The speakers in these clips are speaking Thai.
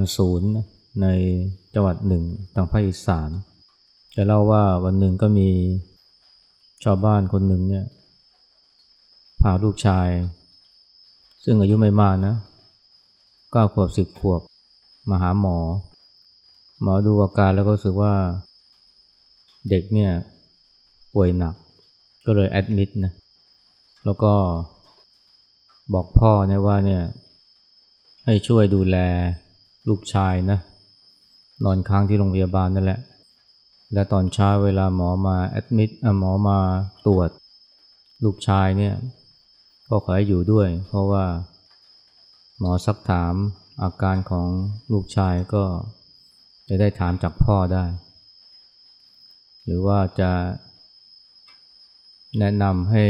ลศูนย์ในจังหวัดหนึ่งทางภาคอีสานจะเล่าว่าวันหนึ่งก็มีชาวบ้านคนหนึ่งเนี่ยพาลูกชาย ซึ่งอายุไม่มากนะเก้าขวบสิบขวบมาหาหมอ หมอดูอาการแล้วก็รู้สึกว่าเด็กเนี่ยป่วยหนัก ก็เลยแอดมิดนะแล้วก็บอกพ่อเนี่ยว่าเนี่ยให้ช่วยดูแล ลูกชายนะนอนค้างที่โรงพยาบาลนั่นแหละ และตอนเช้าเวลาหมอมาแอดมิดหมอมาตรวจ ลูกชายเนี่ยก็ขอให้อยู่ด้วย เพราะว่า หมอสักถามอาการของลูกชายก็จะได้ถามจากพ่อได้ หรือว่าจะแนะนำให้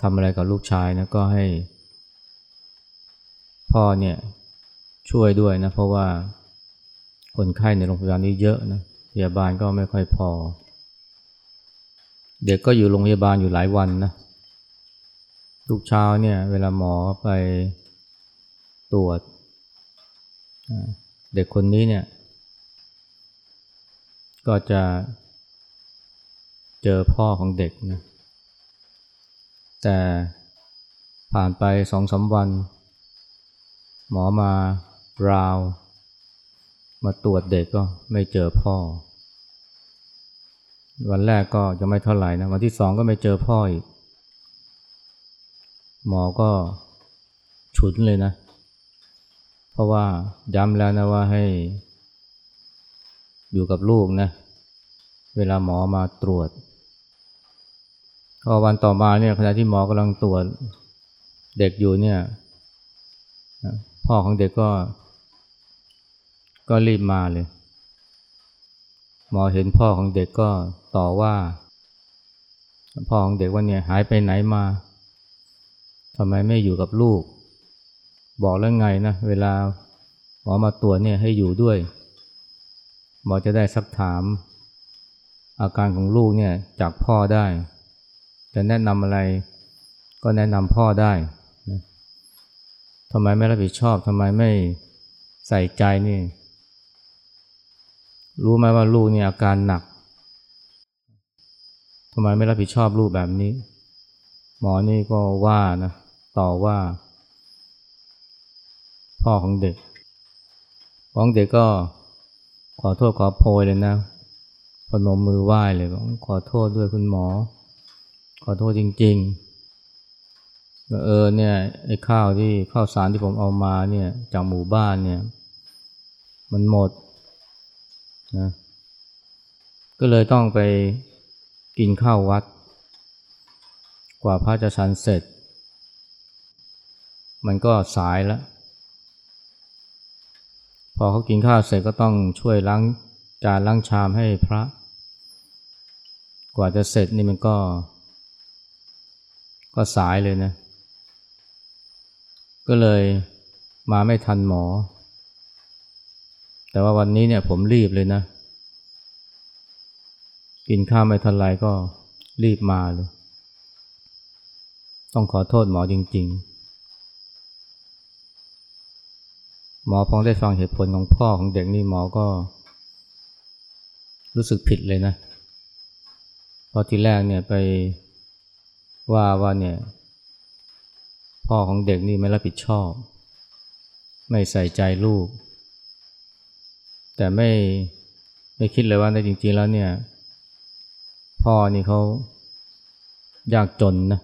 ทำอะไรกับลูกชายนะก็ให้ พ่อเนี่ย ช่วยด้วยนะ เพราะว่าคนไข้ในโรงพยาบาลนี้เยอะนะพยาบาลก็ไม่ค่อยพอ เด็กก็อยู่โรงพยาบาลอยู่หลายวันนะทุกเช้าเนี่ย เวลาหมอไปตรวจ เด็กคนนี้เนี่ย ก็จะเจอพ่อของเด็กนะแต่ผ่านไปสองสาวัน หมอมา ราว มาตรวจเด็กก็ไม่เจอพ่อ วันแรกก็จะไม่เท่าไหร่นะ วันที่สองก็ไม่เจอพ่ออีก หมอก็ฉุนเลยนะ เพราะว่าย้ำแล้วนะว่าให้ อยู่กับลูกนะ เวลาหมอมาตรวจพอวันต่อมาเนี่ยขณะที่หมอกำลังตรวจเด็กอยู่เนี่ยพ่อของเด็กก็ ก็รีบมาเลย หมอเห็นพ่อของเด็กก็ต่อว่า พ่อของเด็กว่าเนี่ยหายไปไหนมาทำไมไม่อยู่กับลูก บอกแล้วไงนะ เวลาหมอมาตรวจเนี่ยให้อยู่ด้วย หมอจะได้สักถาม อาการของลูกเนี่ยจากพ่อได้ จะแนะนำอะไรก็แนะนำพ่อได้นะทำไมไม่รับผิดชอบทำไมไม่ใส่ใจนี่ รู้ไหมว่าลูกเนี่ยอาการหนักทำไมไม่รับผิดชอบลูกแบบนี้ หมอนี่ก็ว่านะต่อว่า พ่อของเด็กของเด็กก็ขอโทษขอโพยเลยนะพนมมือไหว้เลยบอกขอโทษด้วยคุณหมอ ขอโทษจริงๆเออเนี่ยไอ้ข้าวที่ข้าวสารที่ผมเอามาเนี่ยจากหมู่บ้านเนี่ย มันหมด นะก็เลยต้องไปกินข้าววัด กว่าพระจะฉันเสร็จ มันก็สายแล้ว พอเขากินข้าวเสร็จก็ต้องช่วยล้างจานล้างชามให้พระ กว่าจะเสร็จนี่มันก็ ก็สายเลยนะ ก็เลยมาไม่ทันหมอ แต่ว่าวันนี้เนี่ยผมรีบเลยนะ กินข้าวไม่ทันไรก็รีบมาเลย ต้องขอโทษหมอจริง ๆ หมอพองได้ฟังเหตุผลของพ่อของเด็กนี่หมอก็ รู้สึกผิดเลยนะพอที่แรกเนี่ยไปว่าว่าเนี่ย พ่อของเด็กนี่ไม่รับผิดชอบ ไม่ใส่ใจลูก แต่ไม่ไม่คิดเลยว่าในจริง ๆ แล้วเนี่ย พ่อนี่เขายากจนนะ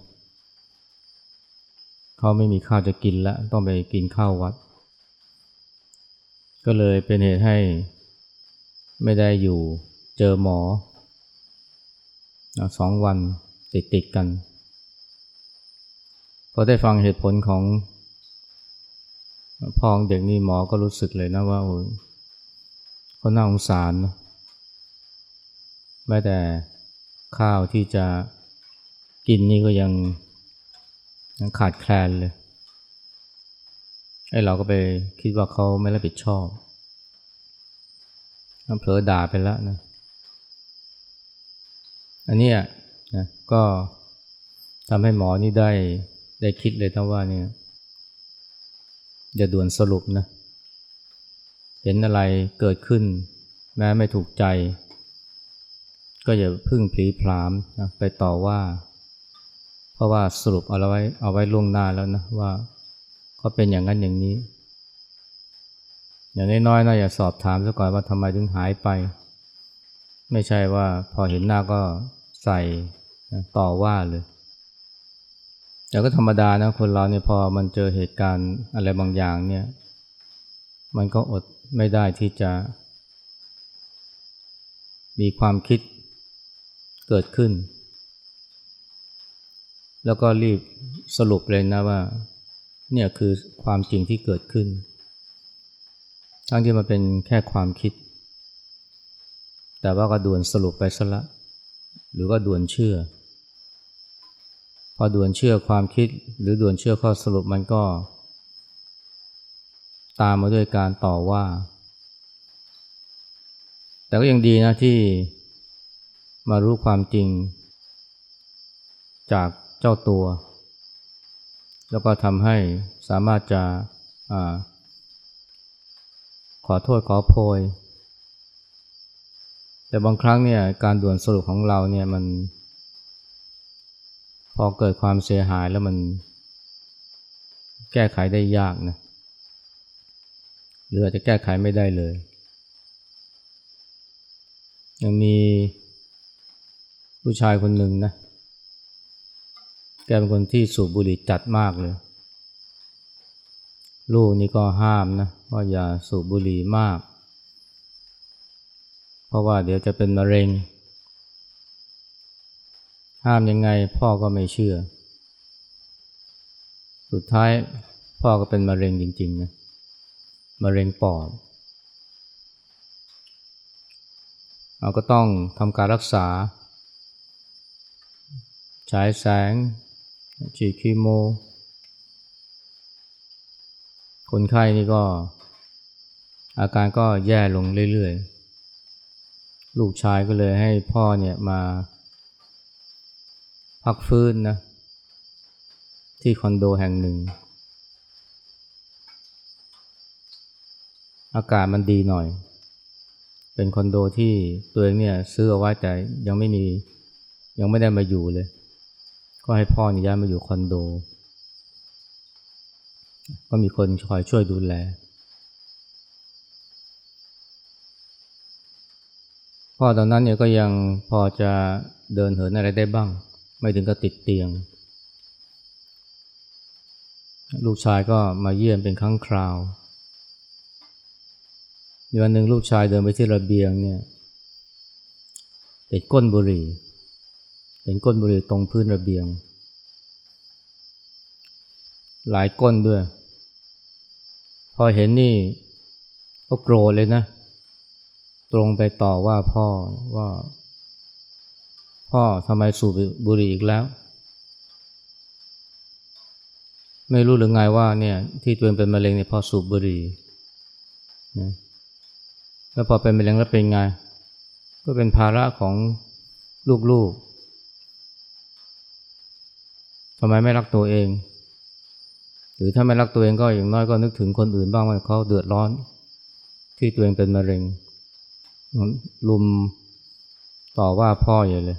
เขาไม่มีข้าวจะกินแล้วต้องไปกินข้าววัด ก็เลยเป็นเหตุให้ไม่ได้อยู่เจอหมอสองวันติดติดกันพอได้ฟังเหตุผลของพ่อของเด็กนี่หมอก็รู้สึกเลยนะว่า โอ้เขาน่าสงสารนะแม้แต่ข้าวที่จะกินนี่ก็ยังยังขาดแคลนเลยไอ้เราก็ไปคิดว่าเขาไม่รับผิดชอบเผลอด่าไปแล้วนะ อันนี้นะก็ทำให้หมอนี่ได้ได้คิดเลยทั้งว่าเนี่ยอย่าด่วนสรุปนะ เห็นอะไรเกิดขึ้น แม้ไม่ถูกใจ ก็อย่าพึ่งผลีพรามนะไปต่อว่า เพราะว่าสรุปเอาไว้เอาไว้ล่วงหน้าแล้วนะว่าเขาเป็นอย่างนั้นอย่างนี้ อย่างน้อยๆนะอย่าสอบถามซะก่อนว่าทำไมถึงหายไป ไม่ใช่ว่าพอเห็นหน้าก็ใส่นะต่อว่าเลยแต่ก็ธรรมดานะคนเราเนี่ยพอมันเจอเหตุการณ์อะไรบางอย่างเนี่ย มันก็อดไม่ได้ที่จะ มีความคิดเกิดขึ้น แล้วก็รีบสรุปเลยนะว่า เนี่ยคือความจริงที่เกิดขึ้น ทั้งที่มันเป็นแค่ความคิด แต่ว่าก็ด่วนสรุปไปซะละ หรือก็ด่วนเชื่อ พอด่วนเชื่อความคิดหรือด่วนเชื่อข้อสรุปมันก็ ตามมาด้วยการต่อว่า แต่ก็ยังดีนะที่มารู้ความจริง จากเจ้าตัว แล้วก็ทำให้สามารถจะอขอโทษขอโพย แต่บางครั้งเนี่ยการด่วนสรุปของเราเนี่ยมัน พอเกิดความเสียหายแล้วมันแก้ไขได้ยากนะ หรืออาจจะแก้ไขไม่ได้เลย ยังมีผู้ชายคนหนึ่งนะ แกเป็นคนที่สูบบุหรี่จัดมากเลย ลูกนี่ก็ห้ามนะว่าอย่าสูบบุหรี่มาก เพราะว่าเดี๋ยวจะเป็นมะเร็ง ห้ามยังไงพ่อก็ไม่เชื่อ สุดท้ายพ่อก็เป็นมะเร็งจริงๆนะ มะเร็งปอดเราก็ต้องทำการรักษา ฉายแสง ฉีดคีโม คนไข้นี่ก็ อาการก็แย่ลงเรื่อยๆ ลูกชายก็เลยให้พ่อเนี่ยมา พักฟื้นนะ ที่คอนโดแห่งหนึ่ง อากาศมันดีหน่อย เป็นคอนโดที่ตัวเองเนี่ยซื้อเอาไว้แต่ยังไม่มียังไม่ได้มาอยู่เลย ก็ให้พ่อนี่ย้ายมาอยู่คอนโด ก็มีคนคอยช่วยดูแล พ่อตอนนั้นเนี่ยก็ยังพอจะเดินเหินอะไรได้บ้าง ไม่ถึงกับติดเตียง ลูกชายก็มาเยี่ยมเป็นครั้งคราว วันหนึ่งลูกชายเดินไปที่ระเบียงเนี่ยเห็นก้นบุหรี่ เห็นก้นบุหรี่ตรงพื้นระเบียง หลายก้นด้วย พอเห็นนี่ก็โกรธเลยนะ ตรงไปต่อว่าพ่อว่า พ่อทำไมสูบบุหรี่อีกแล้ว ไม่รู้หรือไงว่าเนี่ยที่ตัวเองเป็นมะเร็งเนี่ยพอสูบบุหรี่นะ แล้วพอเป็นมะเร็งแล้วเป็นไง ก็เป็นภาระของลูกๆทำไมไม่รักตัวเอง หรือถ้าไม่รักตัวเองก็อย่างน้อยก็นึกถึงคนอื่นบ้างว่าเขาเดือดร้อน ที่ตัวเองเป็นมะเร็ง ลุมต่อว่าพ่ออย่าเลย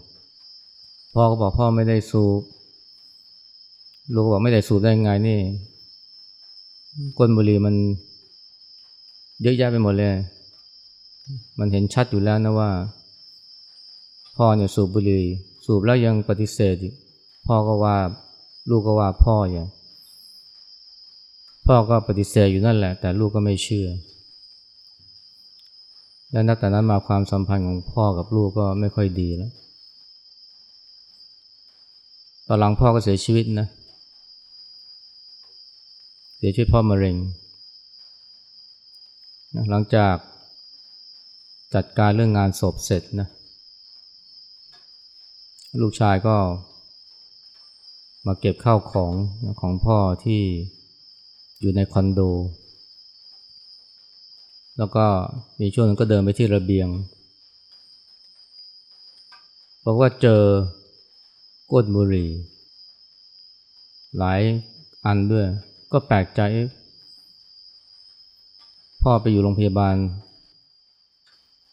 พ่อก็บอกพ่อไม่ได้สูบ ลูกบอกไม่ได้สูบได้ไงนี่ก้นบุหรี่มันเยอะแยะไปหมดเลย มันเห็นชัดอยู่แล้วนะว่า พ่อเนี่ยสูบบุหรี่สูบแล้วยังปฏิเสธอีกพ่อก็ว่าลูกก็ว่าพ่ออย่างพ่อก็ปฏิเสธอยู่นั่นแหละ แต่ลูกก็ไม่เชื่อ และนับแต่นั้นมาความสัมพันธ์ของพ่อกับลูกก็ไม่ค่อยดีแล้วตอนหลังพ่อก็เสียชีวิตนะ เสียชีวิตพ่อมะเร็ง หลังจาก จัดการเรื่องงานศพเสร็จนะ ลูกชายก็ มาเก็บข้าวของของพ่อที่อยู่ในคอนโด แล้วก็มีช่วงนึงก็เดินไปที่ระเบียงบอกว่าเจอก้นบุหรี่ หลายอันด้วย ก็แปลกใจ พ่อไปอยู่โรงพยาบาล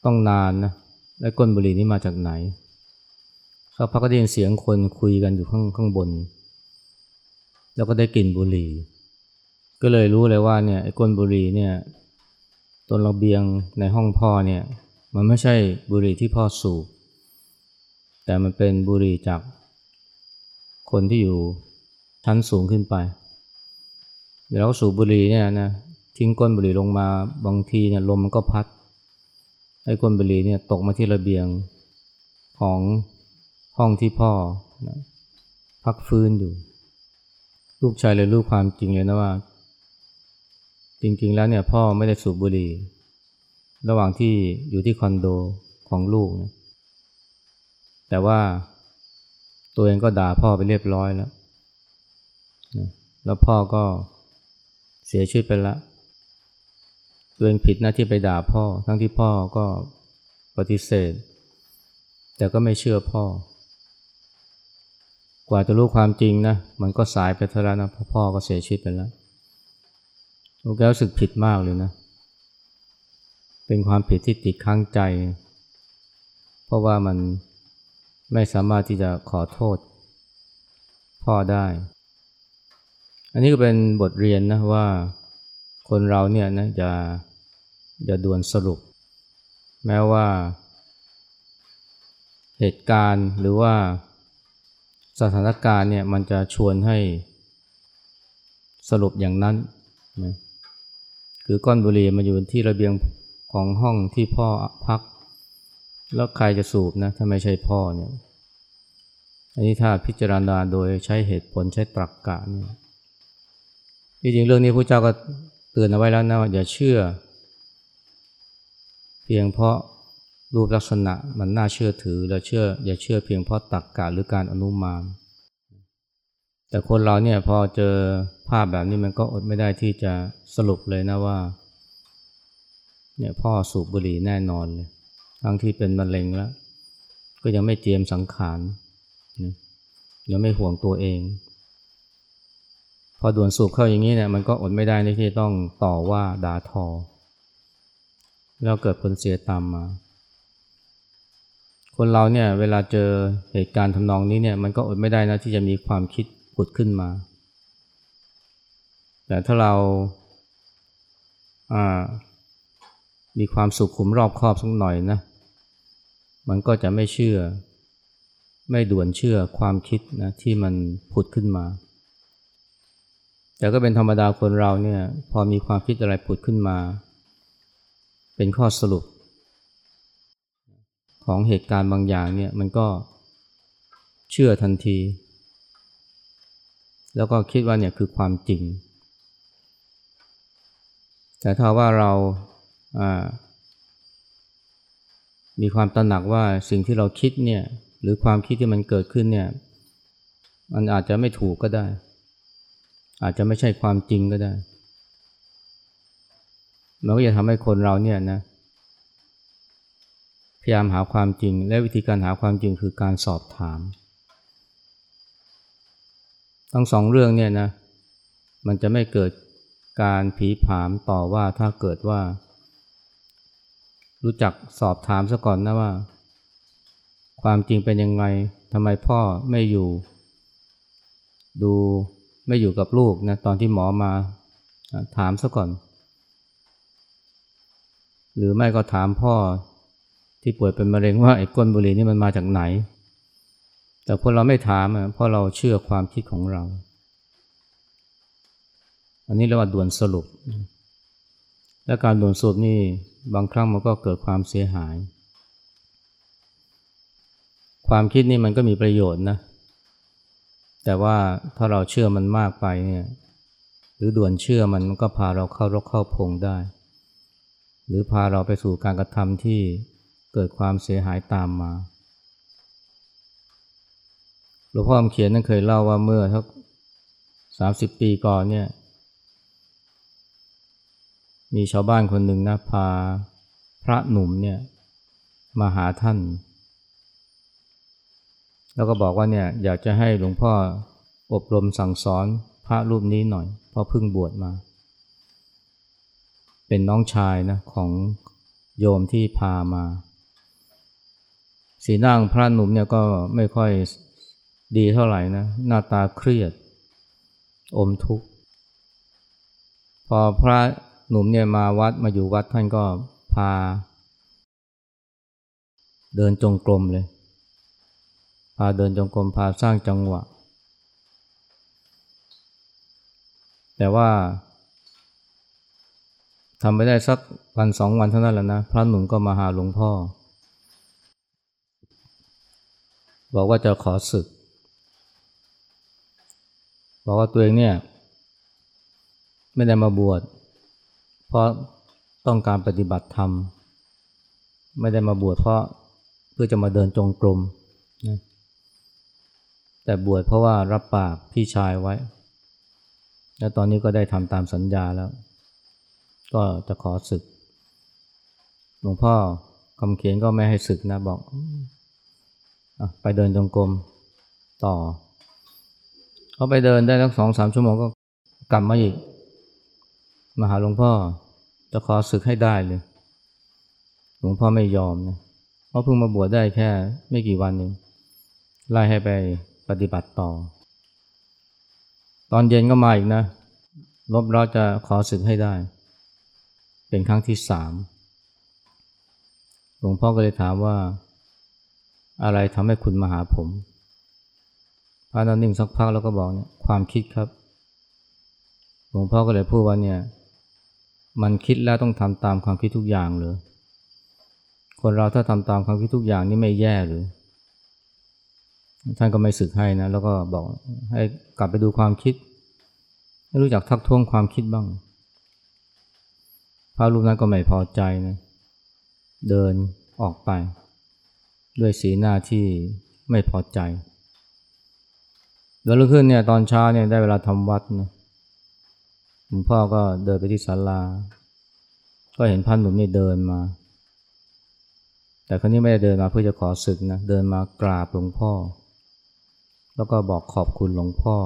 ต้องนานนะแล้วก้นบุหรี่นี่มาจากไหนสักพักก็ได้ยินเสียงคนคุยกันอยู่ข้างข้างบน แล้วก็ได้กลิ่นบุหรี่ ก็เลยรู้เลยว่าเนี่ยไอ้ก้นบุหรี่เนี่ยต้นระเบียงในห้องพ่อเนี่ยมันไม่ใช่บุหรี่ที่พ่อสูบ แต่มันเป็นบุหรี่จากคนที่อยู่ชั้นสูงขึ้นไปเวลาเขาสูบบุหรี่เนี่ยนะทิ้งก้นบุหรี่ลงมาบางทีเนี่ยลมมันก็พัด ไอ้ก้นบุหรี่เนี่ยตกมาที่ระเบียงของห้องที่พ่อนะพักฟื้นอยู่ ลูกชายเลยรู้ความจริงเลยนะว่า จริงๆแล้วเนี่ยพ่อไม่ได้สูบบุหรี่ ระหว่างที่อยู่ที่คอนโดของลูกนะแต่ว่าตัวเองก็ด่าพ่อไปเรียบร้อยแล้วนะแล้วพ่อก็เสียชีวิตไปแล้ว ตัวเองผิดนะที่ไปด่าพ่อ ทั้งที่พ่อก็ปฏิเสธ แต่ก็ไม่เชื่อพ่อ กว่าจะรู้ความจริงนะ มันก็สายไปเท่าแล้วนะเพราะพ่อก็เสียชีวิตไปแล้วลูกแก้วรู้สึกผิดมากเลยนะ เป็นความผิดที่ติดข้างใจ เพราะว่ามันไม่สามารถที่จะขอโทษ พ่อได้ อันนี้ก็เป็นบทเรียนนะว่า คนเราเนี่ยนะอย่าอย่าด่วนสรุป แม้ว่า เหตุการณ์หรือว่าสถานการณ์เนี่ยมันจะชวนให้สรุปอย่างนั้นนะคือก้อนบุหรี่มาอยู่ที่ระเบียงของห้องที่พ่อพัก แล้วใครจะสูบนะถ้าไม่ใช่พ่อเนี่ยอันนี้ถ้าพิจารณาโดยใช้เหตุผลใช้ตรรกกะเนี่ยจริงๆเรื่องนี้พระเจ้าก็ เตือนเอาไว้แล้วนะว่าอย่าเชื่อ เพียงเพราะรูปลักษณะมันน่าเชื่อถือแล้วเชื่อ อย่าเชื่อเพียงเพราะตรรกกะหรือการอนุมาน แต่คนเราเนี่ยพอเจอภาพแบบนี้มันก็อดไม่ได้ที่จะสรุปเลยนะว่าเนี่ยพ่อสูบบุหรี่แน่นอนเลยทั้งที่เป็นมะเร็งแล้ว ก็ยังไม่เตรียมสังขารยังไม่ห่วงตัวเอง พอด่วนสูบเข้าอย่างนี้เนี่ยมันก็อดไม่ได้ที่ต้องต่อว่าด่าทอ แล้วเกิดผลเสียตามมา คนเราเนี่ยเวลาเจอเหตุการณ์ทำนองนี้เนี่ยมันก็อดไม่ได้นะที่จะมีความคิดผุดขึ้นมา แต่ถ้าเราามีความสุขขุมรอบครอบสักหน่อยนะ มันก็จะไม่เชื่อ ไม่ด่วนเชื่อความคิดนะที่มันผุดขึ้นมา แต่ก็เป็นธรรมดาคนเราเนี่ยพอมีความคิดอะไรผุดขึ้นมา เป็นข้อสรุป ของเหตุการณ์บางอย่างเนี่ยมันก็เชื่อทันที แล้วก็คิดว่าเนี่ยคือความจริง แต่ถ้าว่าเรามีความตระหนักว่าสิ่งที่เราคิดเนี่ยหรือความคิดที่มันเกิดขึ้นเนี่ยมันอาจจะไม่ถูกก็ได้ อาจจะไม่ใช่ความจริงก็ได้ มันก็จะทำให้คนเราเนี่ยนะ พยายามหาความจริง และวิธีการหาความจริงคือการสอบถาม ทั้งสองเรื่องเนี่ยนะ มันจะไม่เกิดการผีผามต่อว่าถ้าเกิดว่า รู้จักสอบถามซะก่อนนะว่า ความจริงเป็นยังไงทำไมพ่อไม่อยู่ ดู ไม่อยู่กับลูกนะตอนที่หมอมาถามซะก่อน หรือไม่ก็ถามพ่อที่ป่วยเป็นมะเร็งว่าไอ้ก้นบุหรี่นี่มันมาจากไหน แต่คนเราไม่ถามเพราะเราเชื่อความคิดของเรา อันนี้เรียกว่าด่วนสรุป และการด่วนสรุปนี่บางครั้งมันก็เกิดความเสียหาย ความคิดนี่มันก็มีประโยชน์นะ แต่ว่าถ้าเราเชื่อมันมากไปเนี่ยหรือด่วนเชื่อมันมันก็พาเราเข้ารกเข้าพงได้ หรือพาเราไปสู่การกระทำที่เกิดความเสียหายตามมาหลวงพ่อเขียนนั้นเคยเล่าว่าเมื่อทักสามสิบปีก่อนเนี่ยมีชาวบ้านคนหนึ่งนะพาพระหนุ่มเนี่ยมาหาท่าน แล้วก็บอกว่าเนี่ยอยากจะให้หลวงพ่ออบรมสั่งสอนพระรูปนี้หน่อย เพราะเพิ่งบวชมา เป็นนน้องชายนะของโยมที่พามา สีหน้าของพระหนุ่มเนี่ยก็ไม่ค่อยดีเท่าไหร่นะหน้าตาเครียด อมทุกข์ พอพระหนุ่มเนี่ยมาวัดมาอยู่วัดท่านก็พา เดินจงกรมเลย พาเดินจงกรมพาสร้างจังหวะ แต่ว่าทำไปได้สักวันสองวันเท่านั้นแหละนะ พระหนุ่มก็มาหาหลวงพ่อ บอกว่าจะขอศึก บอกว่าตัวเองเนี่ย ไม่ได้มาบวชเพราะต้องการปฏิบัติธรรม ไม่ได้มาบวชเพราะเพื่อจะมาเดินจงกรม แต่บวชเพราะว่ารับปากพี่ชายไว้ แล้วตอนนี้ก็ได้ทำตามสัญญาแล้ว ก็จะขอศึก หลวงพ่อคำเขียนก็ไม่ให้ศึกนะบอกอไปเดินจงกรมต่อเขาไปเดินได้ทั้งสองสามชั่วโมงก็กลับมาอีก มาหาหลวงพ่อจะขอศึกให้ได้เลย หลวงพ่อไม่ยอมนะเพราะเพิ่งมาบวชได้แค่ไม่กี่วันเองไล่ให้ไป ปฏิบัติต่อ ตอนเย็นก็มาอีกนะลบเราจะขอศึกให้ได้ เป็นครั้งที่สามหลวงพ่อก็เลยถามว่า อะไรทำให้คุณมาหาผมพระนันนิ่งสักพักแล้วก็บอกเนี่ยความคิดครับ หลวงพ่อก็เลยพูดว่าเนี่ย มันคิดแล้วต้องทำตามความคิดทุกอย่างเลยคนเราถ้าทำตามความคิดทุกอย่างนี่ไม่แย่หรือ ท่านก็ไม่สึกให้นะแล้วก็บอกให้กลับไปดูความคิด ให้รู้จักทักท้วงความคิดบ้าง พระรูปนั้นก็ไม่พอใจนะเดินออกไป ด้วยสีหน้าที่ไม่พอใจเดินลุกขึ้นเนี่ยตอนเช้าเนี่ยได้เวลาทำวัดนะหลวงพ่อก็เดินไปที่ศาลา ก็เห็นพันหนุ่มนี่เดินมา แต่คนนี้ไม่ได้เดินมาเพื่อจะขอศึกนะ เดินมากราบหลวงพ่อ แล้วก็บอกขอบคุณหลวงพ่อ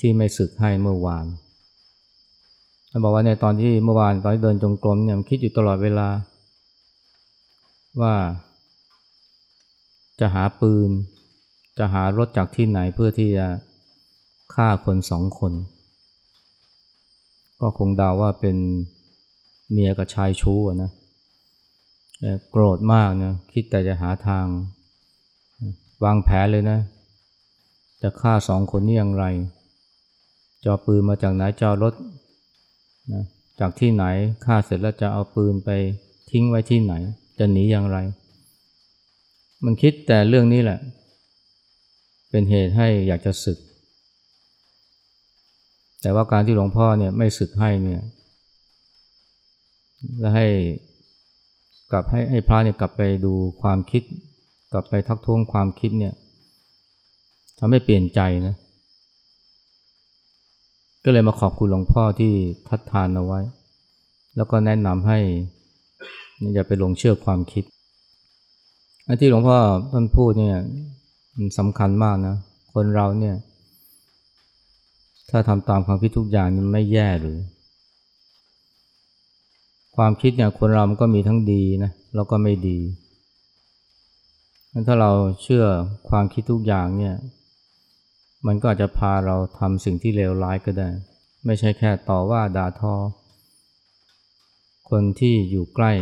ที่ไม่ศึกให้เมื่อวานเขาบอกว่าเนี่ยตอนที่เมื่อวานตอนที่เดินจงกรมเนี่ยคิดอยู่ตลอดเวลา ว่า จะหาปืน จะหารถจากที่ไหนเพื่อที่จะฆ่าคนสองคน ก็คงเดาว่าเป็นเมียกับชายชู้นะโกรธมากนะคิดแต่จะหาทาง วางแผนเลยนะ จะฆ่าสองคนนี้อย่างไรจะเอปืนมาจากไหนจะเอรถนะจากที่ไหนฆ่าเสร็จแล้วจะเอาปืนไปทิ้งไว้ที่ไหน จะหนีอย่างไร มันคิดแต่เรื่องนี้แหละ เป็นเหตุให้อยากจะศึก แต่ว่าการที่หลวงพ่อเนี่ยไม่ศึกให้เนี่ยและให้กลับให้ให้พระเนี่ยกลับไปดูความคิด กลับไปทักท้วงความคิดเนี่ยทำให้เปลี่ยนใจนะ ก็เลยมาขอบคุณหลวงพ่อที่ทัดทานเอาไว้ แล้วก็แนะนำให้อย่าไปหลงเชื่อความคิดอันที่หลวงพ่อท่านพูดเนี่ยมันสำคัญมากนะ คนเราเนี่ย ถ้าทำตามความคิดทุกอย่างมันไม่แย่หรือ ความคิดเนี่ยคนเรามันก็มีทั้งดีนะแล้วก็ไม่ดี ถ้าเราเชื่อความคิดทุกอย่างเนี่ย มันก็อาจจะพาเราทำสิ่งที่เลวร้ายก็ได้ ไม่ใช่แค่ต่อว่าด่าทอ คนที่อยู่ใกล้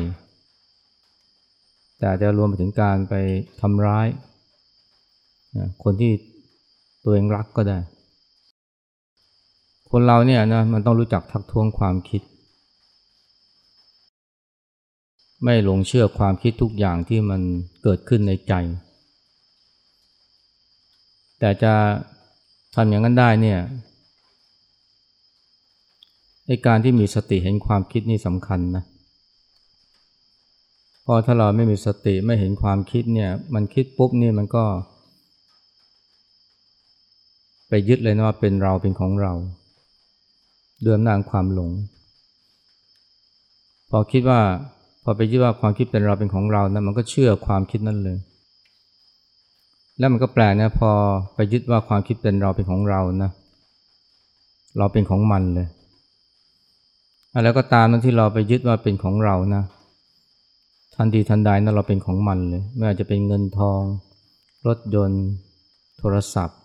แต่จะรวมไปถึงการไปทำร้าย คนที่ตัวเองรักก็ได้ คนเราเนี่ยนะมันต้องรู้จักทักท้วงความคิด ไม่หลงเชื่อความคิดทุกอย่างที่มันเกิดขึ้นในใจ แต่จะทำอย่างนั้นได้เนี่ยในการที่มีสติเห็นความคิดนี่สำคัญนะเพราะถ้าเราไม่มีสติไม่เห็นความคิดเนี่ย มันคิดปุ๊บนี่มันก็ ไปยึดเลยนะว่าเป็นเราเป็นของเราเดือมนางความหลง พอคิดว่า พอไปยึดว่าความคิดเป็นเราเป็นของเรานะมันก็เชื่อความคิดนั้นเลย แล้วมันก็แปลกนะพอไปยึดว่าความคิดเป็นเราเป็นของเรานะเราเป็นของมันเลยคอะไรก็ตามนั้นที่เราไปยึดว่าเป็นของเรานะทันทีทันใดนั้นเราเป็นของมันเลยไม่ว่าจะเป็นเงินทอง รถยนต์ โทรศัพท์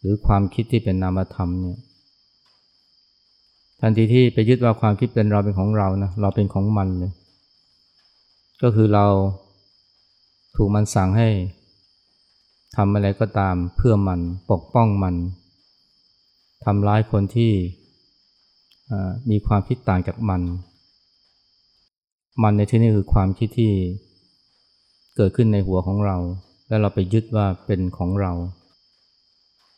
หรือความคิดที่เป็นนามธรรมเนี่ยทันทีที่ไปยึดว่าความคิดเป็นเราเป็นของเรานะเราเป็นของมันเลย ก็คือเราถูกมันสั่งให้ทำอะไรก็ตามเพื่อมันปกป้องมันทำร้ายคนที่มีความคิดต่างจากมัน มันในที่นี้คือความคิดที่เกิดขึ้นในหัวของเรา แล้วเราไปยึดว่าเป็นของเรา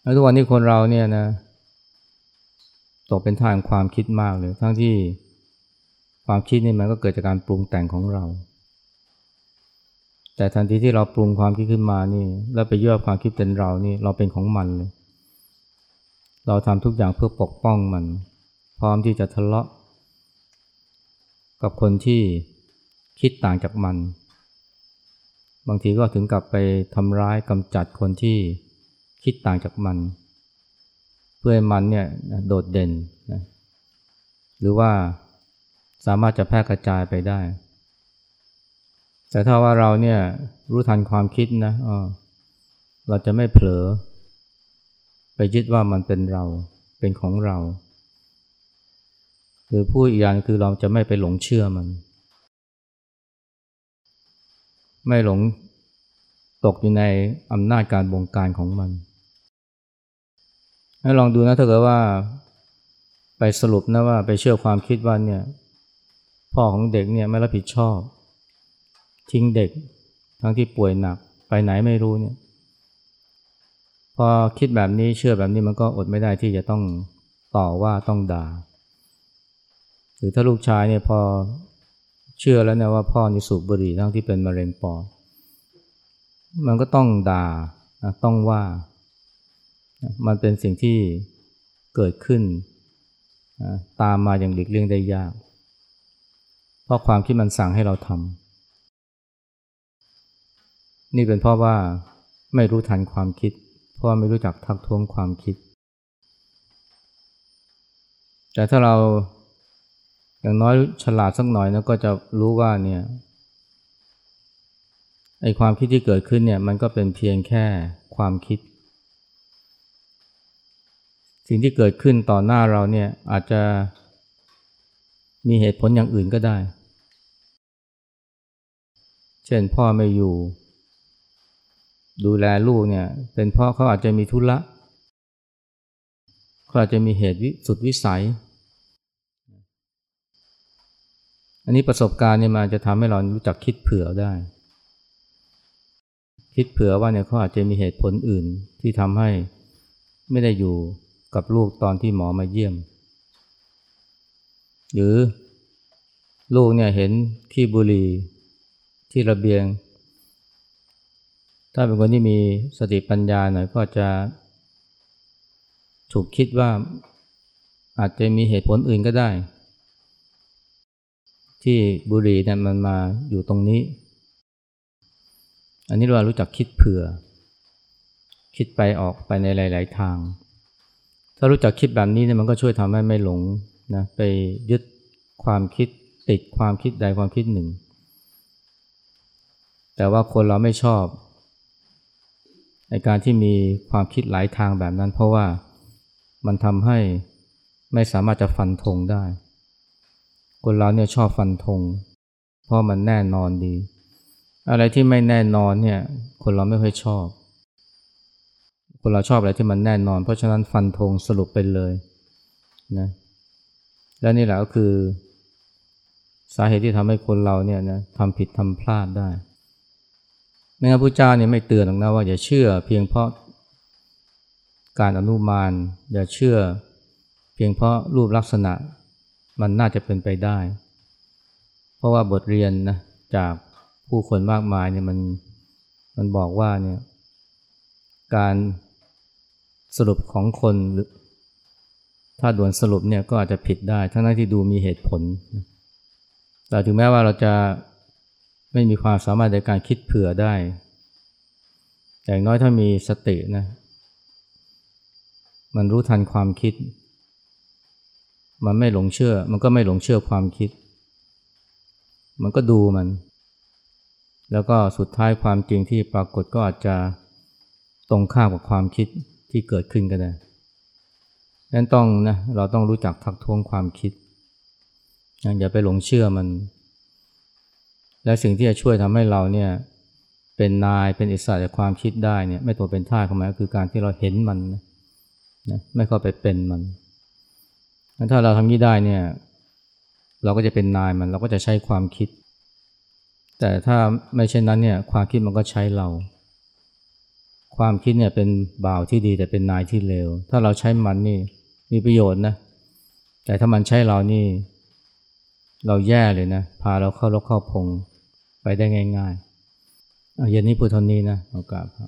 แล้วทุกวันนี้คนเราเนี่ยนะตกเป็นทางความคิดมากเลย ทั้งที่ความคิดนี่มันก็เกิดจากการปรุงแต่งของเรา แต่ทันทีที่เราปรุงความคิดขึ้นมานี่ แล้วไปยึดความคิดเป็นเรานี่เราเป็นของมันเลย เราทำทุกอย่างเพื่อปกป้องมัน พร้อมที่จะทะเลาะ กับคนที่คิดต่างจากมัน บางทีก็ถึงกับไปทำร้ายกำจัดคนที่คิดต่างจากมัน เพื่อให้มันเนี่ยโดดเด่นนะหรือว่าสามารถจะแพร่กระจายไปได้ แต่ถ้าว่าเราเนี่ยรู้ทันความคิดนะเราจะไม่เผลอ ไปยึดว่ามันเป็นเราเป็นของเราหรือพูดอีกอย่างคือเราจะไม่ไปหลงเชื่อมัน ไม่หลงตกอยู่ในอำนาจการบงการของมันให้ลองดูนะถ้าเกิดว่าไปสรุปนะว่าไปเชื่อความคิดว่าเนี่ยพ่อของเด็กเนี่ยไม่รับผิดชอบ ทิ้งเด็ก ทั้งที่ป่วยหนักไปไหนไม่รู้เนี่ย พอคิดแบบนี้เชื่อแบบนี้มันก็อดไม่ได้ที่จะต้องต่อว่าต้องด่า หรือถ้าลูกชายเนี่ยพอเชื่อแล้วเนี่ยว่าพ่อนี่สูบบุหรี่ทั้งที่เป็นมะเร็งปอดมันก็ต้องด่าต้องว่า มันเป็นสิ่งที่เกิดขึ้น ตามมาอย่างหลีกเลี่ยงได้ยาก เพราะความคิดมันสั่งให้เราทำ นี่เป็นเพราะว่าไม่รู้ทันความคิด เพราะไม่รู้จักทักท้วงความคิด แต่ถ้าเราอย่างน้อยฉลาดสักหน่อยนะก็จะรู้ว่าเนี่ยไอความคิดที่เกิดขึ้นเนี่ยมันก็เป็นเพียงแค่ความคิด สิ่งที่เกิดขึ้นต่อหน้าเราเนี่ยอาจจะมีเหตุผลอย่างอื่นก็ได้ เช่นพ่อไม่อยู่ ดูแลลูกเนี่ยเป็นเพราะเขาอาจจะมีธุระเขาอาจจะมีเหตุสุดวิสัย อันนี้ประสบการณ์เนี่ยมันจะทำให้เรารู้จักคิดเผื่อได้ คิดเผื่อว่าเนี่ยเขาอาจจะมีเหตุผลอื่นที่ทำให้ไม่ได้อยู่กับลูกตอนที่หมอมาเยี่ยม หรือลูกเนี่ยเห็นขี้บุหรี่ที่ระเบียง ถ้าเป็นคนที่มีสติปัญญาหน่อยก็จะถูกคิดว่าอาจจะมีเหตุผลอื่นก็ได้ ที่บุรีเนี่ยมันมาอยู่ตรงนี้ อันนี้เรารู้จักคิดเผื่อ คิดไปออกไปในหลาย ๆ ทาง ถ้ารู้จักคิดแบบนี้เนี่ยมันก็ช่วยทำให้ไม่หลงนะไปยึดความคิดติดความคิดใดความคิดหนึ่ง แต่ว่าคนเราไม่ชอบ ในการที่มีความคิดหลายทางแบบนั้น เพราะว่ามันทำให้ไม่สามารถจะฟันธงได้ คนเราเนี่ยชอบฟันธง เพราะมันแน่นอนดี อะไรที่ไม่แน่นอนเนี่ย คนเราไม่ค่อยชอบ คนเราชอบอะไรที่มันแน่นอน เพราะฉะนั้นฟันธงสรุปไปเลยนะและนี่แหละก็คือ สาเหตุที่ทำให้คนเราเนี่ยนะทำผิดทำพลาดได้ ไม่งั้นพระเจ้าเนี่ยไม่เตือนหรอกนะว่าอย่าเชื่อเพียงเพราะการอนุมาน อย่าเชื่อ เพียงเพราะรูปลักษณะมันน่าจะเป็นไปได้ เพราะว่าบทเรียนนะจากผู้คนมากมายเนี่ยมันมันบอกว่าเนี่ยการสรุปของคนหรือถ้าด่วนสรุปเนี่ยก็อาจจะผิดได้ ทั้งที่ดูมีเหตุผล แต่ถึงแม้ว่าเราจะ ไม่มีความสามารถในการคิดเผื่อได้ แต่น้อยถ้ามีสตินะ มันรู้ทันความคิด มันไม่หลงเชื่อ มันก็ไม่หลงเชื่อความคิด มันก็ดูมัน แล้วก็สุดท้ายความจริงที่ปรากฏก็อาจจะตรงข้ามกับความคิดที่เกิดขึ้นก็ได้ดังนั้นต้องนะ เราต้องรู้จักทักท้วงความคิด อย่าไปหลงเชื่อมัน และสิ่งที่จะช่วยทำให้เราเนี่ยเป็นนายเป็นอิสระจากความคิดได้เนี่ยไม่ตัวเป็นท่าของมันก็คือการที่เราเห็นมันนะนะไม่เข้าไปเป็นมันถ้าเราทำนี้ได้เนี่ยเราก็จะเป็นนายมันเราก็จะใช้ความคิด แต่ถ้าไม่เช่นนั้นเนี่ยความคิดมันก็ใช้เรา ความคิดเนี่ยเป็นบ่าวที่ดีแต่เป็นนายที่เลวถ้าเราใช้มันนี่มีประโยชน์นะแต่ถ้ามันใช้เรานี่ เราแย่เลยนะพาเราเข้ารกเข้าพง ไปได้ง่ายๆเอาเย็นนี้พูดเท่านี้นะโอกาสครับ